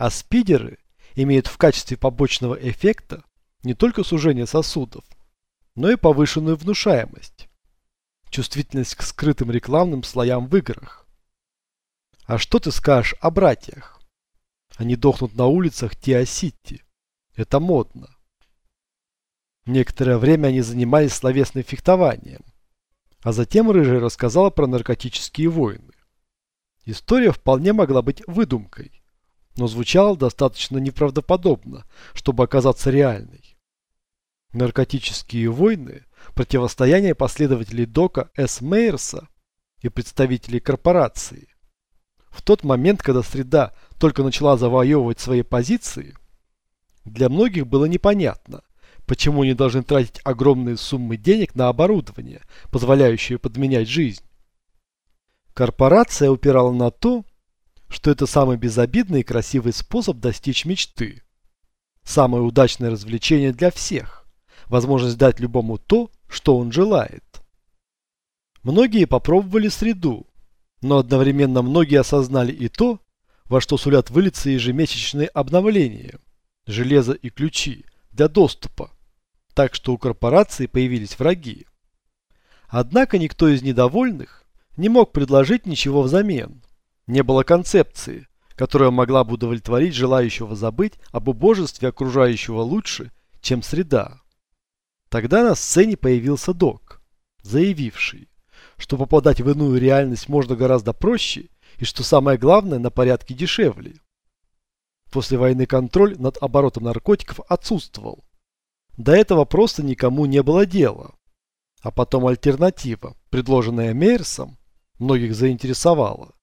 А спидеры имеют в качестве побочного эффекта не только сужение сосудов, но и повышенную внушаемость, чувствительность к скрытым рекламным слоям в играх. А что ты скажешь о братьях? Они дохнут на улицах Тиа-Сити. Это модно. Некоторое время они занимались словесным фехтованием, а затем Рыжий рассказала про наркотические войны. История вполне могла быть выдумкой, но звучала достаточно неправдоподобно, чтобы оказаться реальной. Наркотические войны – противостояние последователей Дока С. Мейерса и представителей корпорации. В тот момент, когда среда только начала завоевывать свои позиции, для многих было непонятно, почему они должны тратить огромные суммы денег на оборудование, позволяющее подменять жизнь. Корпорация упирала на то, что это самый безобидный и красивый способ достичь мечты. Самое удачное развлечение для всех. Возможность дать любому то, что он желает. Многие попробовали среду, но одновременно многие осознали и то, во что сулят вылиться ежемесячные обновления, железо и ключи для доступа, так что у корпорации появились враги. Однако никто из недовольных не мог предложить ничего взамен. Не было концепции, которая могла бы удовлетворить желающего забыть об убожестве окружающего лучше, чем среда. Тогда на сцене появился док, заявивший, что попадать в иную реальность можно гораздо проще и, что самое главное, на порядке дешевле. После войны контроль над оборотом наркотиков отсутствовал. До этого просто никому не было дела. А потом альтернатива, предложенная Мейерсом, многих заинтересовала.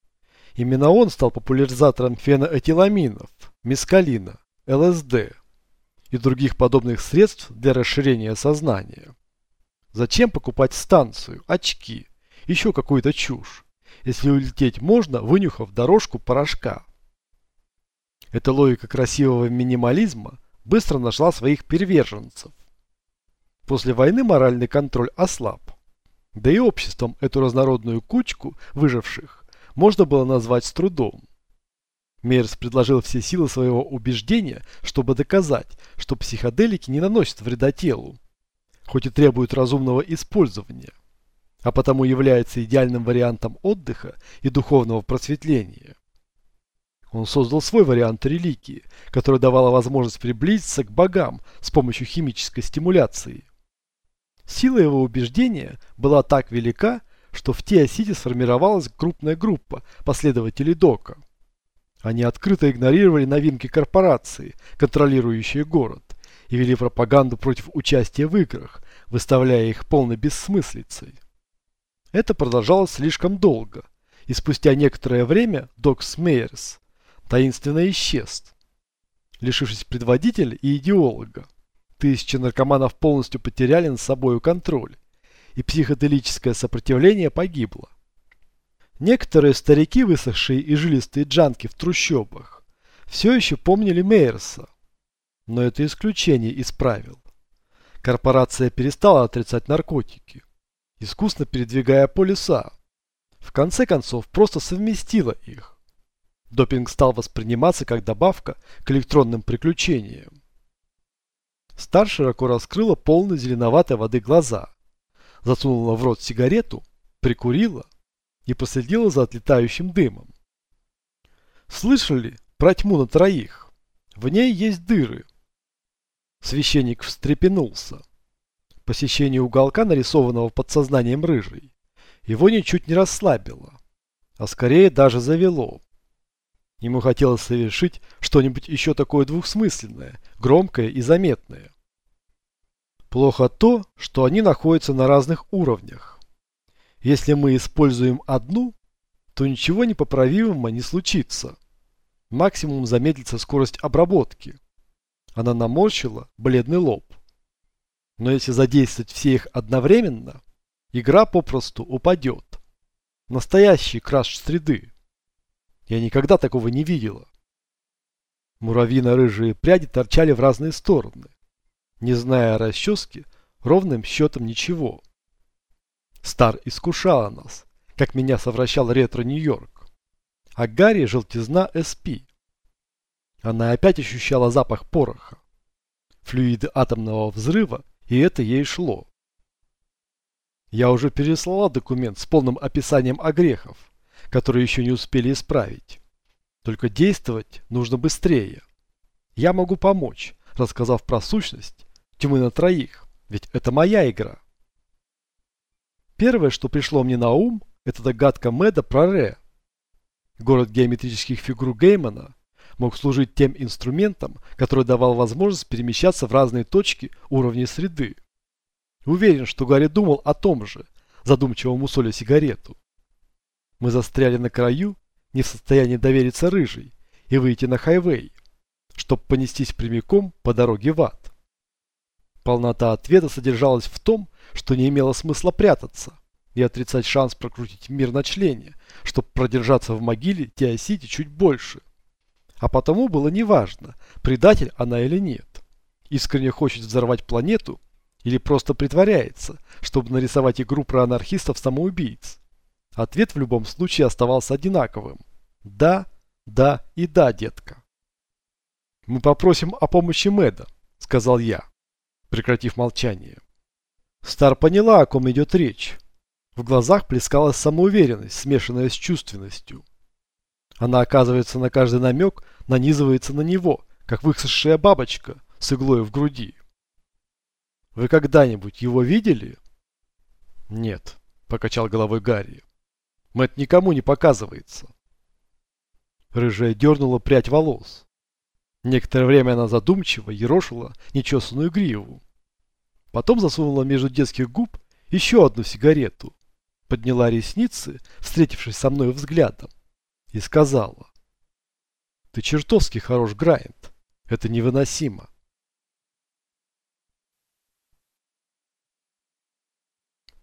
Именно он стал популяризатором феноэтиламинов, мескалина, ЛСД и других подобных средств для расширения сознания. Зачем покупать станцию, очки, еще какую-то чушь, если улететь можно, вынюхав дорожку порошка? Эта логика красивого минимализма быстро нашла своих переверженцев. После войны моральный контроль ослаб. Да и обществом эту разнородную кучку выживших можно было назвать с трудом. Мейерс предложил все силы своего убеждения, чтобы доказать, что психоделики не наносят вреда телу, хоть и требуют разумного использования, а потому является идеальным вариантом отдыха и духовного просветления. Он создал свой вариант религии, который давала возможность приблизиться к богам с помощью химической стимуляции. Сила его убеждения была так велика, что в Теосите сформировалась крупная группа последователей Дока. Они открыто игнорировали новинки корпорации, контролирующие город, и вели пропаганду против участия в играх, выставляя их полной бессмыслицей. Это продолжалось слишком долго, и спустя некоторое время Док Смейерс таинственно исчез, лишившись предводителя и идеолога. Тысячи наркоманов полностью потеряли над собой контроль, и психоделическое сопротивление погибло. Некоторые старики, высохшие и жилистые джанки в трущобах, все еще помнили Мейерса, но это исключение из правил. Корпорация перестала отрицать наркотики, искусно передвигая полюса. В конце концов, просто совместила их. Допинг стал восприниматься как добавка к электронным приключениям. Стар широко раскрыла полные зеленоватой воды глаза, засунула в рот сигарету, прикурила и последила за отлетающим дымом. Слышали про тьму на троих? В ней есть дыры. Священник встрепенулся. Посещение уголка, нарисованного подсознанием рыжей, его ничуть не расслабило, а скорее даже завело. Ему хотелось совершить что-нибудь еще такое двухсмысленное, громкое и заметное. Плохо то, что они находятся на разных уровнях. Если мы используем одну, то ничего непоправимого не случится. Максимум замедлится скорость обработки. Она наморщила бледный лоб. Но если задействовать все их одновременно, игра попросту упадет. Настоящий краш среды. Я никогда такого не видела. Муравьино-рыжие пряди торчали в разные стороны. Не зная о расческе, ровным счетом ничего. Стар искушала нас, как меня совращал ретро Нью-Йорк. А Гарри желтизна СП. Она опять ощущала запах пороха. Флюиды атомного взрыва, и это ей шло. Я уже переслала документ с полным описанием огрехов, которые еще не успели исправить. Только действовать нужно быстрее. Я могу помочь, рассказав про сущность тьмы на троих, ведь это моя игра. Первое, что пришло мне на ум, это догадка Мэда про Ре. Город геометрических фигур Геймана мог служить тем инструментом, который давал возможность перемещаться в разные точки уровней среды. Уверен, что Гарри думал о том же, задумчиво мусоля сигарету. Мы застряли на краю, не в состоянии довериться рыжей и выйти на хайвей, чтобы понестись прямиком по дороге в ад. Полнота ответа содержалась в том, что не имело смысла прятаться и отрицать шанс прокрутить мир на члене, чтобы продержаться в могиле Теосити чуть больше. А потому было неважно, предатель она или нет. Искренне хочет взорвать планету или просто притворяется, чтобы нарисовать игру про анархистов-самоубийц. Ответ в любом случае оставался одинаковым. Да, да и да, детка. «Мы попросим о помощи Мэда», — сказал я, прекратив молчание. Стар поняла, о ком идет речь. В глазах плескалась самоуверенность, смешанная с чувственностью. Она, оказывается, на каждый намек нанизывается на него, как высохшая бабочка с иглой в груди. «Вы когда-нибудь его видели?» «Нет», — покачал головой Гарри. Мэт никому не показывается. Рыжая дернула прядь волос. Некоторое время она задумчиво ерошила нечесанную гриву. Потом засунула между детских губ еще одну сигарету, подняла ресницы, встретившись со мной взглядом, и сказала. Ты чертовски хорош, Грайнд. Это невыносимо.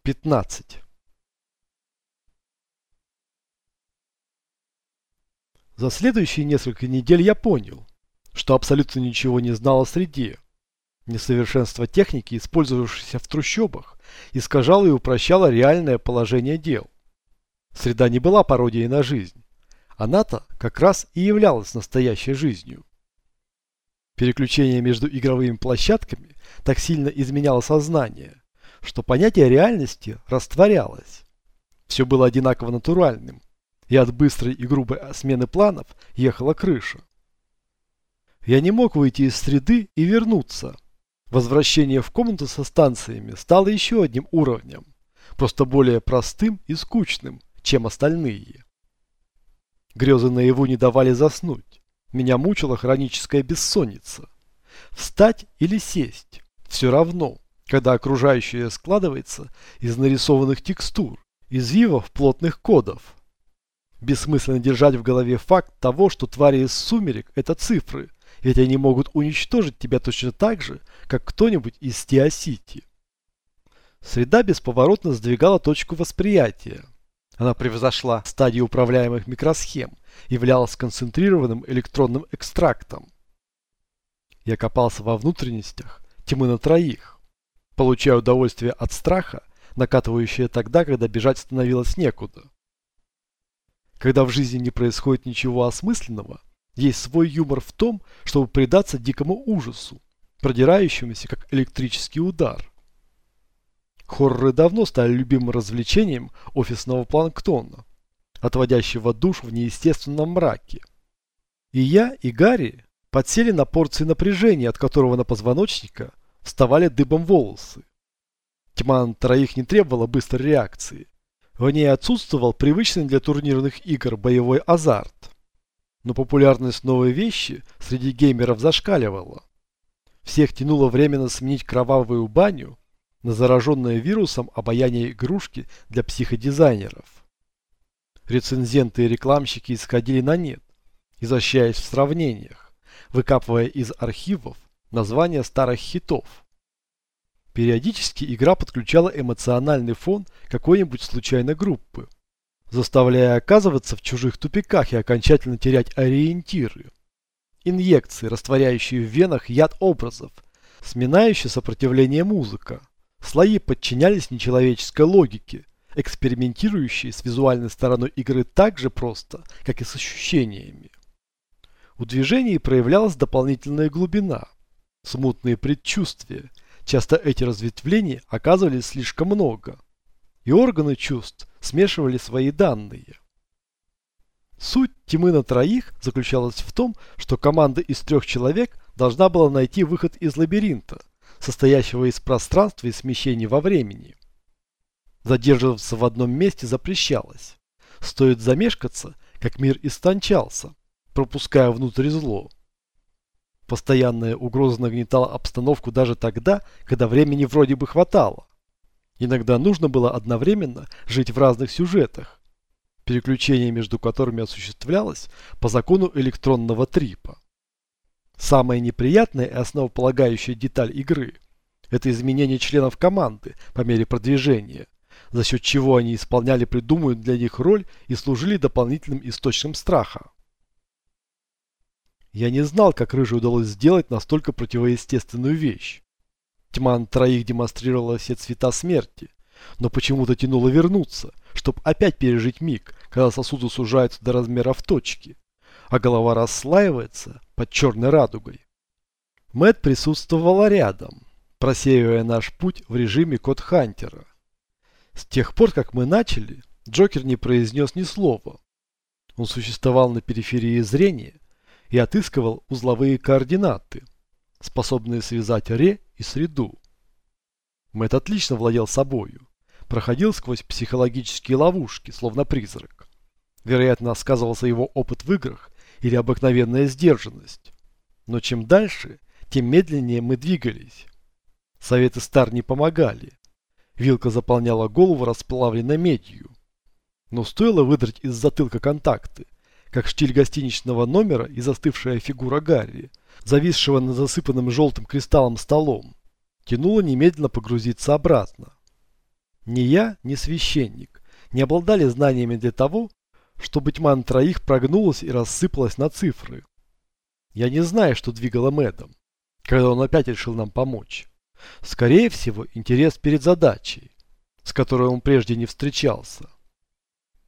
Пятнадцать. За следующие несколько недель я понял, что абсолютно ничего не знал о среде. Несовершенство техники, использовавшейся в трущобах, искажало и упрощало реальное положение дел. Среда не была пародией на жизнь. Она-то как раз и являлась настоящей жизнью. Переключение между игровыми площадками так сильно изменяло сознание, что понятие реальности растворялось. Все было одинаково натуральным, и от быстрой и грубой смены планов ехала крыша. Я не мог выйти из среды и вернуться. Возвращение в комнату со станциями стало еще одним уровнем, просто более простым и скучным, чем остальные. Грезы наяву не давали заснуть. Меня мучила хроническая бессонница. Встать или сесть – все равно, когда окружающее складывается из нарисованных текстур, извивов плотных кодов. Бессмысленно держать в голове факт того, что твари из сумерек – это цифры, ведь они могут уничтожить тебя точно так же, как кто-нибудь из Теосити. Среда бесповоротно сдвигала точку восприятия. Она превзошла стадию управляемых микросхем, являлась концентрированным электронным экстрактом. Я копался во внутренностях тьмы на троих, получая удовольствие от страха, накатывающее тогда, когда бежать становилось некуда. Когда в жизни не происходит ничего осмысленного, есть свой юмор в том, чтобы предаться дикому ужасу, продирающемуся как электрический удар. Хорроры давно стали любимым развлечением офисного планктона, отводящего душ в неестественном мраке. И я, и Гарри подсели на порции напряжения, от которого на позвоночника вставали дыбом волосы. Тьма на троих не требовала быстрой реакции. В ней отсутствовал привычный для турнирных игр боевой азарт. Но популярность новой вещи среди геймеров зашкаливала. Всех тянуло временно сменить кровавую баню на зараженное вирусом обаяние игрушки для психодизайнеров. Рецензенты и рекламщики исходили на нет, изощряясь в сравнениях, выкапывая из архивов названия старых хитов. Периодически игра подключала эмоциональный фон какой-нибудь случайной группы, заставляя оказываться в чужих тупиках и окончательно терять ориентиры. Инъекции, растворяющие в венах яд образов, сминающие сопротивление музыка, Слои подчинялись нечеловеческой логике, экспериментирующей с визуальной стороной игры так же просто, как и с ощущениями. У движений проявлялась дополнительная глубина, смутные предчувствия. Часто эти разветвления оказывались слишком много, и органы чувств смешивали свои данные. Суть тьмы на троих заключалась в том, что команда из трех человек должна была найти выход из лабиринта, состоящего из пространства и смещений во времени. Задерживаться в одном месте запрещалось. Стоит замешкаться, как мир истончался, пропуская внутрь зло. Постоянная угроза нагнетала обстановку даже тогда, когда времени вроде бы хватало. Иногда нужно было одновременно жить в разных сюжетах, переключение между которыми осуществлялось по закону электронного трипа. Самая неприятная и основополагающая деталь игры – это изменение членов команды по мере продвижения, за счет чего они исполняли придуманную для них роль и служили дополнительным источником страха. Я не знал, как Рыжей удалось сделать настолько противоестественную вещь. Тьма на троих демонстрировала все цвета смерти, но почему-то тянуло вернуться, чтобы опять пережить миг, когда сосуды сужаются до размеров точки, а голова расслаивается под черной радугой. Мэт присутствовала рядом, просеивая наш путь в режиме код Хантера. С тех пор, как мы начали, Джокер не произнес ни слова. Он существовал на периферии зрения и отыскивал узловые координаты, способные связать Ре и среду. Мэтт отлично владел собою, проходил сквозь психологические ловушки, словно призрак. Вероятно, сказывался его опыт в играх или обыкновенная сдержанность. Но чем дальше, тем медленнее мы двигались. Советы Стар не помогали. Вилка заполняла голову расплавленной медью. Но стоило выдрать из затылка контакты, как штиль гостиничного номера и застывшая фигура Гарри, зависшего над засыпанным желтым кристаллом столом, тянуло немедленно погрузиться обратно. Ни я, ни священник не обладали знаниями для того, чтобы тьма на троих прогнулась и рассыпалась на цифры. Я не знаю, что двигало Мэдом, когда он опять решил нам помочь. Скорее всего, интерес перед задачей, с которой он прежде не встречался.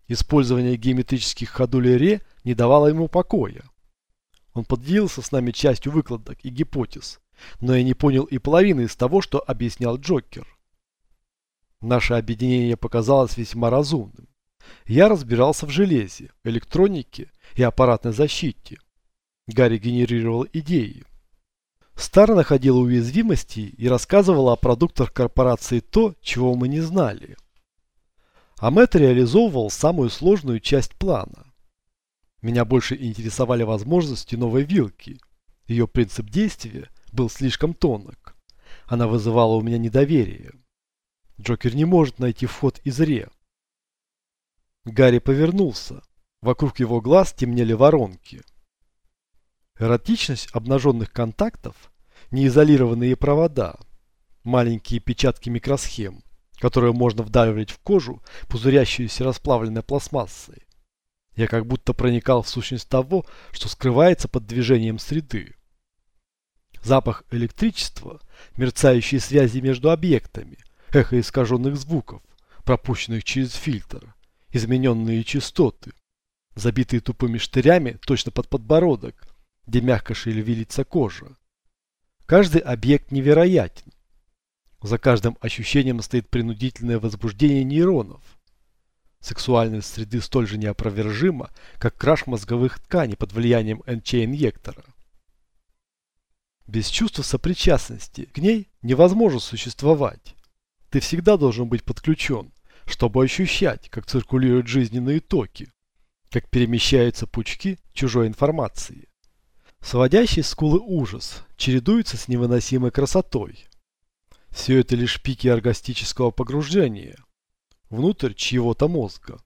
Использование геометрических ходулей Ре не давало ему покоя. Он поделился с нами частью выкладок и гипотез, но я не понял и половины из того, что объяснял Джокер. Наше объединение показалось весьма разумным. Я разбирался в железе, электронике и аппаратной защите. Гарри генерировал идеи. Стар находила уязвимости и рассказывала о продуктах корпорации то, чего мы не знали. А Мэтт реализовывал самую сложную часть плана. Меня больше интересовали возможности новой вилки. Ее принцип действия был слишком тонок. Она вызывала у меня недоверие. Джокер не может найти вход из Ре. Гарри повернулся. Вокруг его глаз темнели воронки. Эротичность обнаженных контактов, неизолированные провода, маленькие печатки микросхем, которые можно вдавливать в кожу, пузырящуюся расплавленной пластмассой. Я как будто проникал в сущность того, что скрывается под движением среды. Запах электричества, мерцающие связи между объектами, эхо искаженных звуков, пропущенных через фильтр, измененные частоты, забитые тупыми штырями точно под подбородок, где мягко шевелится кожа. Каждый объект невероятен. За каждым ощущением стоит принудительное возбуждение нейронов. Сексуальность среды столь же неопровержима, как краш мозговых тканей под влиянием НЧ-инъектора. Без чувства сопричастности к ней невозможно существовать. Ты всегда должен быть подключен, чтобы ощущать, как циркулируют жизненные токи, как перемещаются пучки чужой информации. Сводящий скулы ужас чередуется с невыносимой красотой. Все это лишь пики оргастического погружения внутрь чьего-то мозга,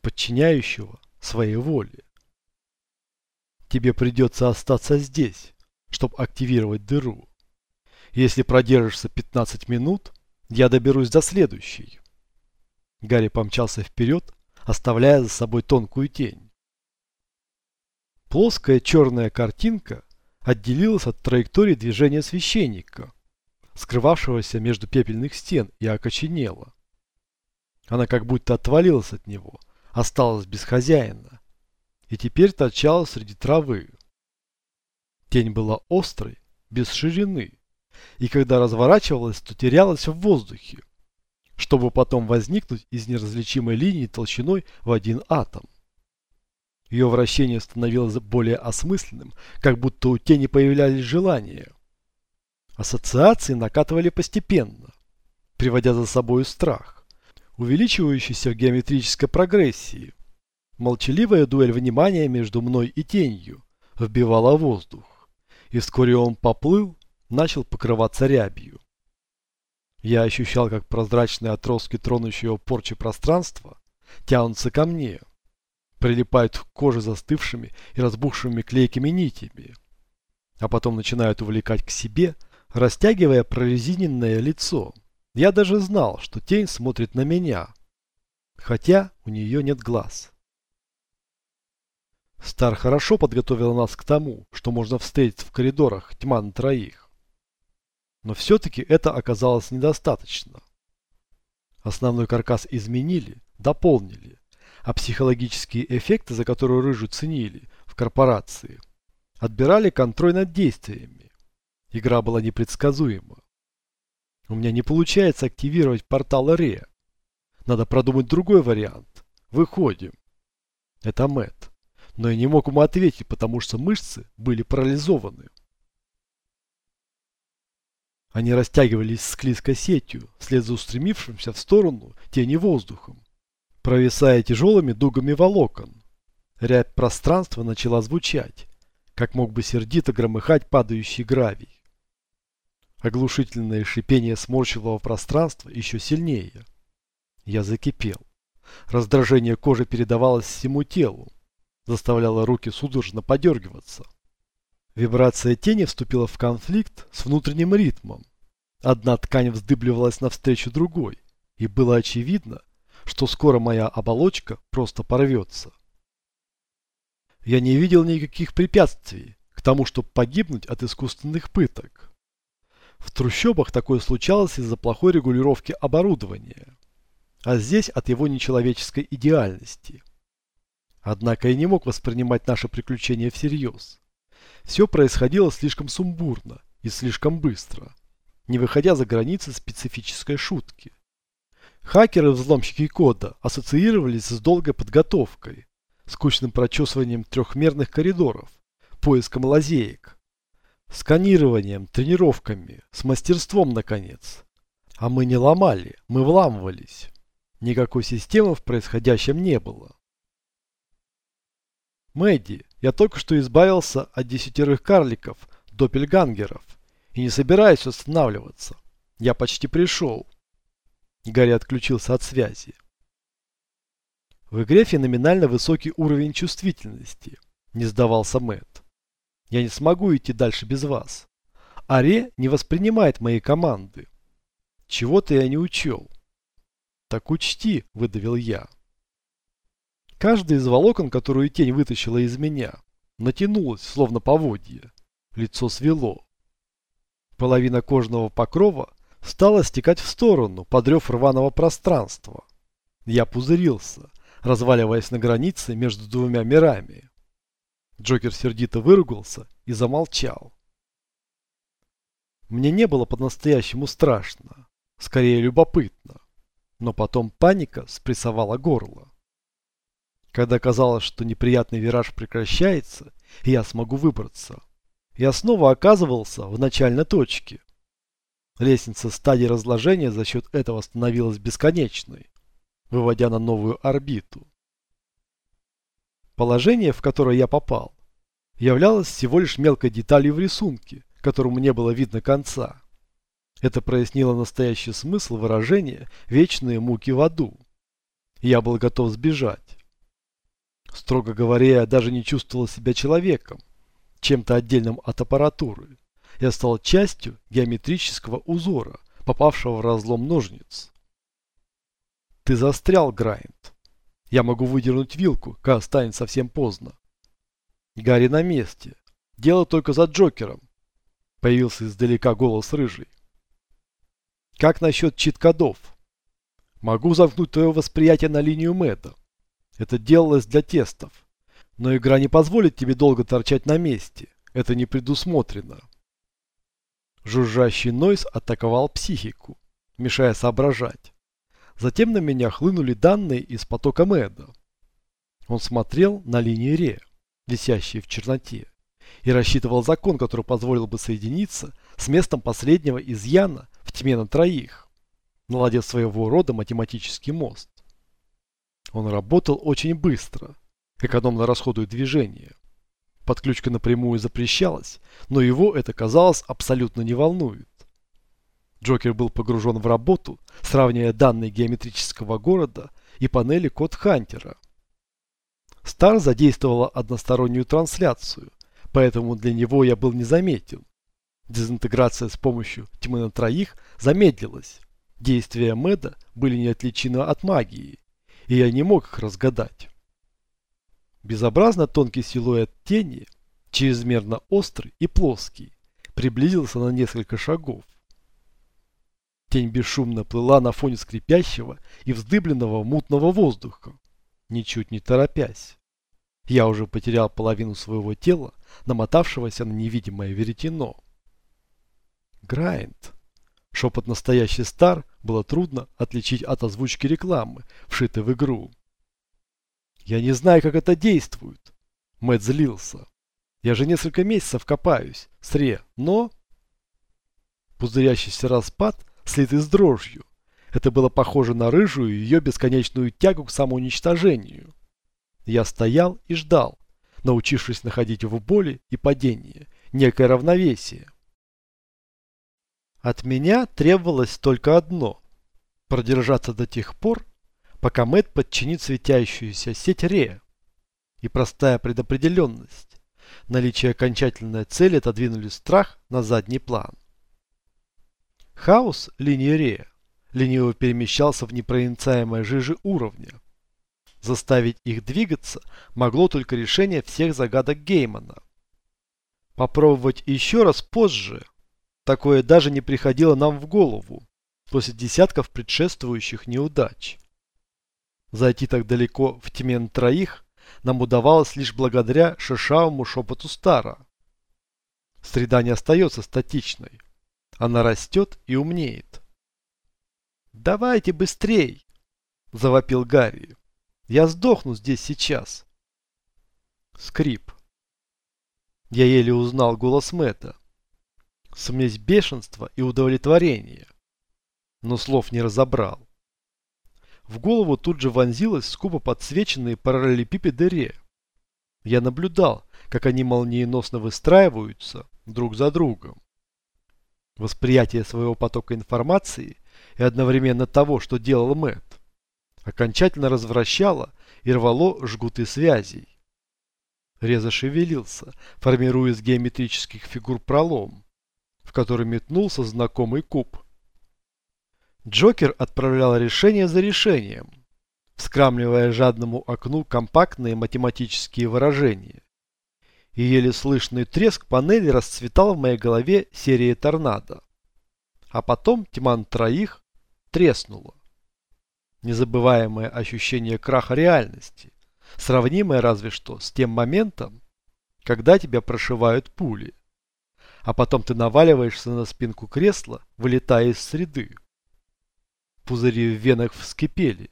подчиняющего своей воле. Тебе придется остаться здесь, чтобы активировать дыру. Если продержишься 15 минут, я доберусь до следующей. Гарри помчался вперед, оставляя за собой тонкую тень. Плоская черная картинка отделилась от траектории движения священника, скрывавшегося между пепельных стен, и окоченела. Она как будто отвалилась от него, осталась без хозяина, и теперь торчала среди травы. Тень была острой, без ширины, и когда разворачивалась, то терялась в воздухе, чтобы потом возникнуть из неразличимой линии толщиной в один атом. Ее вращение становилось более осмысленным, как будто у тени появлялись желания. Ассоциации накатывали постепенно, приводя за собой страх, увеличивающийся в геометрической прогрессии. Молчаливая дуэль внимания между мной и тенью вбивала воздух, и вскоре он поплыл, начал покрываться рябью. Я ощущал, как прозрачные отростки тронущего порчи пространства тянутся ко мне, прилипают к коже застывшими и разбухшими клейкими нитями, а потом начинают увлекать к себе, растягивая прорезиненное лицо. Я даже знал, что тень смотрит на меня, хотя у нее нет глаз. Стар хорошо подготовил нас к тому, что можно встретить в коридорах тьма на троих. Но все-таки это оказалось недостаточно. Основной каркас изменили, дополнили, а психологические эффекты, за которые рыжу ценили в корпорации, отбирали контроль над действиями. Игра была непредсказуема. У меня не получается активировать портал Ре. Надо продумать другой вариант. Выходим. Это Мэт. Но я не мог ему ответить, потому что мышцы были парализованы. Они растягивались склизкой сетью, вслед за устремившимся в сторону тени воздухом, провисая тяжелыми дугами волокон. Рябь пространства начала звучать, как мог бы сердито громыхать падающий гравий. Оглушительное шипение сморщилого пространства еще сильнее. Я закипел. Раздражение кожи передавалось всему телу, заставляло руки судорожно подергиваться. Вибрация тени вступила в конфликт с внутренним ритмом. Одна ткань вздыбливалась навстречу другой, и было очевидно, что скоро моя оболочка просто порвется. Я не видел никаких препятствий к тому, чтобы погибнуть от искусственных пыток. В трущобах такое случалось из-за плохой регулировки оборудования, а здесь от его нечеловеческой идеальности. Однако я не мог воспринимать наше приключение всерьез. Все происходило слишком сумбурно и слишком быстро, не выходя за границы специфической шутки. Хакеры взломщики кода ассоциировались с долгой подготовкой, скучным прочесыванием трехмерных коридоров, поиском лазеек, Сканированием, тренировками, с мастерством, наконец. А мы не ломали, мы вламывались. Никакой системы в происходящем не было. Мэдди, я только что избавился от десятерых карликов, доппельгангеров, и не собираюсь останавливаться. Я почти пришел. Гарри отключился от связи. В игре феноменально высокий уровень чувствительности, не сдавался Мэтт. Я не смогу идти дальше без вас. Аре не воспринимает мои команды. Чего-то я не учел. Так учти, выдавил я. Каждый из волокон, которую тень вытащила из меня, натянулась, словно поводье. Лицо свело. Половина кожного покрова стала стекать в сторону, подрев рваного пространства. Я пузырился, разваливаясь на границе между двумя мирами. Джокер сердито выругался и замолчал. Мне не было по-настоящему страшно, скорее любопытно. Но потом паника спрессовала горло. Когда казалось, что неприятный вираж прекращается, и я смогу выбраться, я снова оказывался в начальной точке. Лестница стадии разложения за счет этого становилась бесконечной, выводя на новую орбиту. Положение, в которое я попал, являлось всего лишь мелкой деталью в рисунке, которому не было видно конца. Это прояснило настоящий смысл выражения «вечные муки в аду». Я был готов сбежать. Строго говоря, я даже не чувствовал себя человеком, чем-то отдельным от аппаратуры. Я стал частью геометрического узора, попавшего в разлом ножниц. Ты застрял, Грайнд. Я могу выдернуть вилку, когда станет совсем поздно. Гарри на месте. Дело только за Джокером. Появился издалека голос рыжий. Как насчет чит-кодов? Могу замкнуть твое восприятие на линию Мэтта. Это делалось для тестов. Но игра не позволит тебе долго торчать на месте, Это не предусмотрено. Жужжащий нойз атаковал психику, мешая соображать. Затем на меня хлынули данные из потока Мэда. Он смотрел на линии Ре, висящие в черноте, и рассчитывал закон, который позволил бы соединиться с местом последнего изъяна в тьме на троих, наладив своего рода математический мост. Он работал очень быстро, экономно расходуя движение. Подключка напрямую запрещалась, но его это, казалось, абсолютно не волнует. Джокер был погружен в работу, сравнивая данные геометрического города и панели код Хантера. Стар задействовала одностороннюю трансляцию, поэтому для него я был незаметен. Дезинтеграция с помощью тьмы на троих замедлилась. Действия Мэда были неотличимы от магии, и я не мог их разгадать. Безобразно тонкий силуэт тени, чрезмерно острый и плоский, приблизился на несколько шагов. Тень бесшумно плыла на фоне скрипящего и вздыбленного мутного воздуха, ничуть не торопясь. Я уже потерял половину своего тела, намотавшегося на невидимое веретено. Грайнд. Шепот настоящий стар было трудно отличить от озвучки рекламы, вшитой в игру. Я не знаю, как это действует. Мэтт злился. Я же несколько месяцев копаюсь, сре, но... Пузырящийся распад слитый с дрожью. Это было похоже на рыжую ее бесконечную тягу к самоуничтожению. Я стоял и ждал, научившись находить в боли и падении некое равновесие. От меня требовалось только одно – продержаться до тех пор, пока Мэтт подчинит светящуюся сеть Ре. И простая предопределенность. Наличие окончательной цели отодвинули страх на задний план. Хаос линии Ре лениво перемещался в непроницаемой жиже уровня. Заставить их двигаться могло только решение всех загадок Геймана. Попробовать еще раз позже. Такое даже не приходило нам в голову после десятков предшествующих неудач. Зайти так далеко в тьме на троих нам удавалось лишь благодаря шершавому шепоту Стара. Среда не остается статичной. Она растет и умнеет. «Давайте быстрей!» – завопил Гарри. «Я сдохну здесь сейчас!» Скрип. Я еле узнал голос Мэтта. Смесь бешенства и удовлетворения. Но слов не разобрал. В голову тут же вонзилась скупо подсвеченные параллелепипеды Ре. Я наблюдал, как они молниеносно выстраиваются друг за другом. Восприятие своего потока информации и одновременно того, что делал Мэтт, окончательно развращало и рвало жгуты связей. Реза шевелился, формируя из геометрических фигур пролом, в который метнулся знакомый куб. Джокер отправлял решение за решением, вскрамливая жадному окну компактные математические выражения и еле слышный треск панели расцветал в моей голове серии торнадо. А потом тьма троих треснула. Незабываемое ощущение краха реальности, сравнимое разве что с тем моментом, когда тебя прошивают пули, а потом ты наваливаешься на спинку кресла, вылетая из среды. Пузыри в венах вскипели.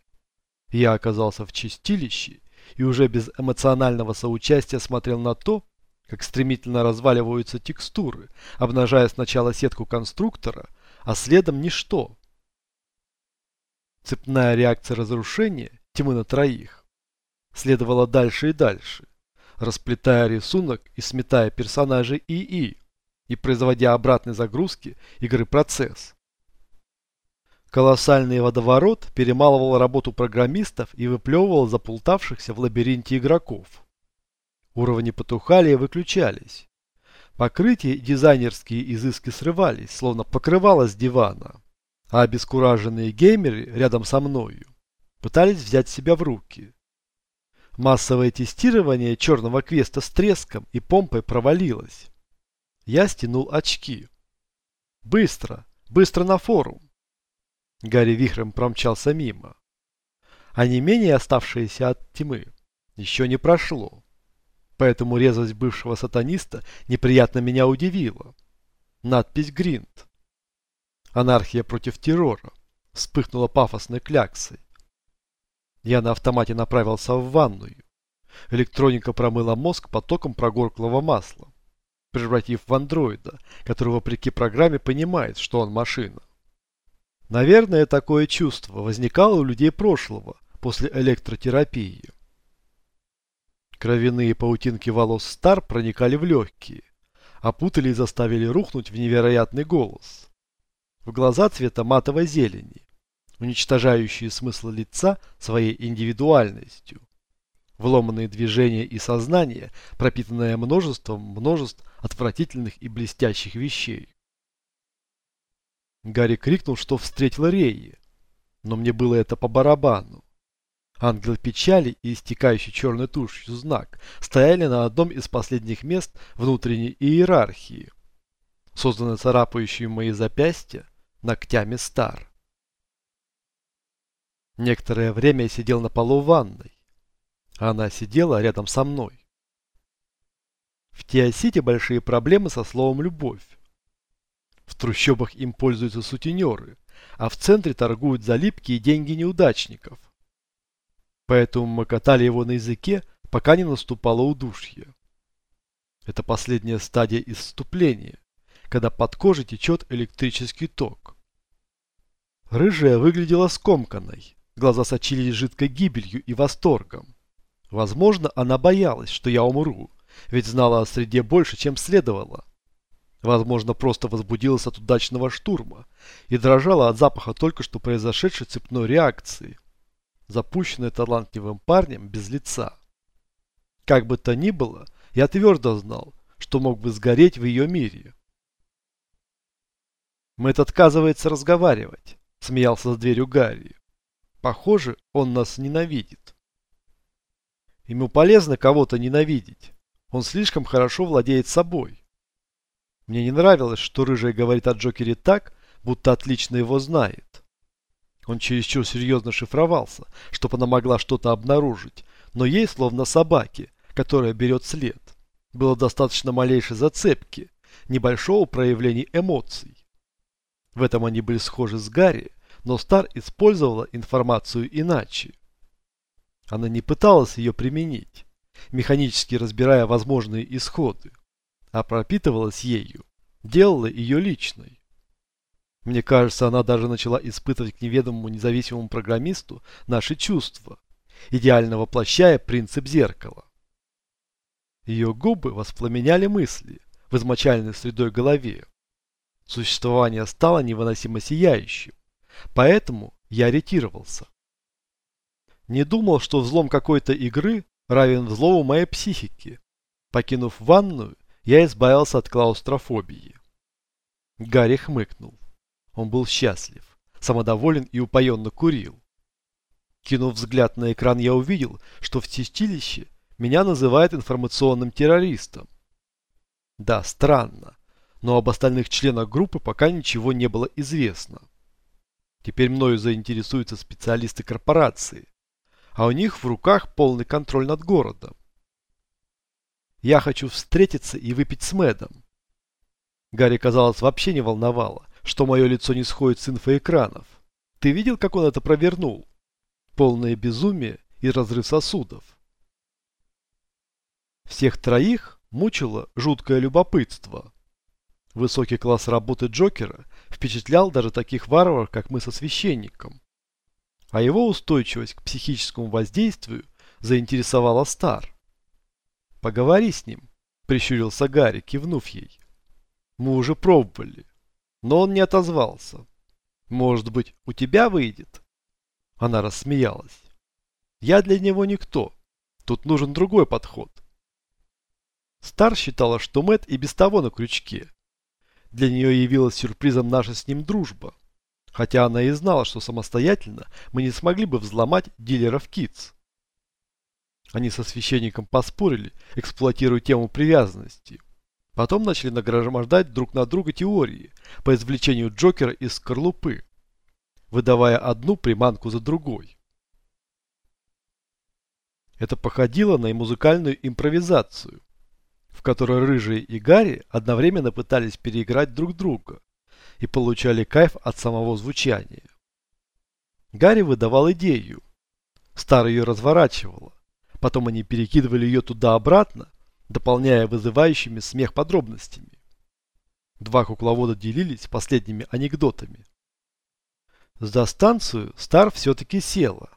Я оказался в чистилище и уже без эмоционального соучастия смотрел на то, как стремительно разваливаются текстуры, обнажая сначала сетку конструктора, а следом ничто. Цепная реакция разрушения тьмы на троих следовала дальше и дальше, расплетая рисунок и сметая персонажей ИИ и производя обратной загрузки игры процесс. Колоссальный водоворот перемалывал работу программистов и выплевывал заплутавшихся в лабиринте игроков. Уровни потухали и выключались. Покрытия дизайнерские изыски срывались, словно покрывало с дивана. А обескураженные геймеры рядом со мною пытались взять себя в руки. Массовое тестирование черного квеста с треском и помпой провалилось. Я стянул очки. Быстро, быстро на форум. Гарри вихрем промчался мимо. А не менее оставшееся от тьмы еще не прошло. Поэтому резвость бывшего сатаниста неприятно меня удивила. Надпись «Гринд». Анархия против террора вспыхнула пафосной кляксой. Я на автомате направился в ванную. Электроника промыла мозг потоком прогорклого масла, превратив в андроида, который вопреки программе понимает, что он машина. Наверное, такое чувство возникало у людей прошлого после электротерапии. Кровяные паутинки волос Стар проникали в легкие, опутали и заставили рухнуть в невероятный голос. В глаза цвета матовой зелени, уничтожающие смысл лица своей индивидуальностью. Вломанные движения и сознание, пропитанное множеством множеств отвратительных и блестящих вещей. Гарри крикнул, что встретил Реи, но мне было это по барабану. Ангел печали и истекающий черной тушью знак стояли на одном из последних мест внутренней иерархии, созданной царапающими мои запястья ногтями стар. Некоторое время я сидел на полу ванной, она сидела рядом со мной. В Теосите большие проблемы со словом «любовь». В трущобах им пользуются сутенеры, а в центре торгуют за липкие деньги неудачников. Поэтому мы катали его на языке, пока не наступало удушье. Это последняя стадия исступления, когда под кожей течет электрический ток. Рыжая выглядела скомканной, глаза сочились жидкой гибелью и восторгом. Возможно, она боялась, что я умру, ведь знала о среде больше, чем следовало. Возможно, просто возбудилась от удачного штурма и дрожала от запаха только что произошедшей цепной реакции запущенная талантливым парнем без лица. Как бы то ни было, я твердо знал, что мог бы сгореть в ее мире. Мэт отказывается разговаривать, смеялся с дверью Гарри. Похоже, он нас ненавидит. Ему полезно кого-то ненавидеть. Он слишком хорошо владеет собой. Мне не нравилось, что Рыжая говорит о Джокере так, будто отлично его знает. Он чересчур серьезно шифровался, чтобы она могла что-то обнаружить, но ей, словно собаке, которая берет след, было достаточно малейшей зацепки, небольшого проявления эмоций. В этом они были схожи с Гарри, но Стар использовала информацию иначе. Она не пыталась ее применить, механически разбирая возможные исходы, а пропитывалась ею, делала ее личной. Мне кажется, она даже начала испытывать к неведомому независимому программисту наши чувства, идеально воплощая принцип зеркала. Ее губы воспламеняли мысли в измочальной средой голове. Существование стало невыносимо сияющим, поэтому я ориентировался. Не думал, что взлом какой-то игры равен взлому моей психики. Покинув ванную, я избавился от клаустрофобии. Гарри хмыкнул. Он был счастлив, самодоволен и упоенно курил. Кинув взгляд на экран, я увидел, что в чистилище меня называют информационным террористом. Да, странно, но об остальных членах группы пока ничего не было известно. Теперь мною заинтересуются специалисты корпорации, а у них в руках полный контроль над городом. Я хочу встретиться и выпить с Мэдом. Гарри, казалось, вообще не волновало, что мое лицо не сходит с инфоэкранов. Ты видел, как он это провернул? Полное безумие и разрыв сосудов. Всех троих мучило жуткое любопытство. Высокий класс работы Джокера впечатлял даже таких варваров, как мы со священником. А его устойчивость к психическому воздействию заинтересовала Стар. «Поговори с ним», – прищурился Гарри, кивнув ей. «Мы уже пробовали но он не отозвался. «Может быть, у тебя выйдет?» Она рассмеялась. «Я для него никто. Тут нужен другой подход». Стар считала, что Мэт и без того на крючке. Для нее явилась сюрпризом наша с ним дружба. Хотя она и знала, что самостоятельно мы не смогли бы взломать дилеров Китс. Они со священником поспорили, эксплуатируя тему привязанности. Потом начали нагромождать друг на друга теории по извлечению Джокера из скорлупы, выдавая одну приманку за другой. Это походило на музыкальную импровизацию, в которой Рыжий и Гарри одновременно пытались переиграть друг друга и получали кайф от самого звучания. Гарри выдавал идею. Стар ее разворачивала. Потом они перекидывали ее туда-обратно, дополняя вызывающими смех подробностями. Два кукловода делились последними анекдотами. За станцию Стар все-таки села,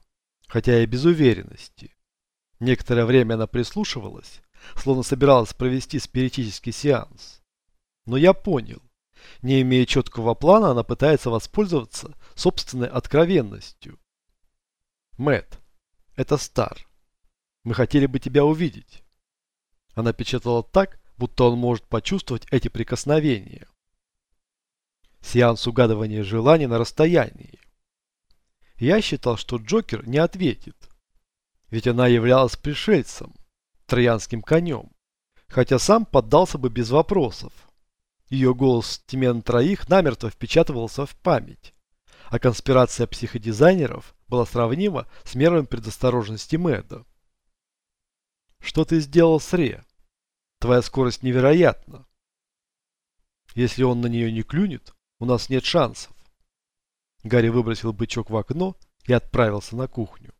хотя и без уверенности. Некоторое время она прислушивалась, словно собиралась провести спиритический сеанс. Но я понял. Не имея четкого плана, она пытается воспользоваться собственной откровенностью. Мэт, это Стар. Мы хотели бы тебя увидеть. Она печатала так, будто он может почувствовать эти прикосновения. Сеанс угадывания желаний на расстоянии. Я считал, что Джокер не ответит. Ведь она являлась пришельцем, троянским конем, хотя сам поддался бы без вопросов. Ее голос Тимен троих намертво впечатывался в память, а конспирация психодизайнеров была сравнима с мерами предосторожности Мэда. «Что ты сделал с Ре? Твоя скорость невероятна. Если он на нее не клюнет, у нас нет шансов». Гарри выбросил бычок в окно и отправился на кухню.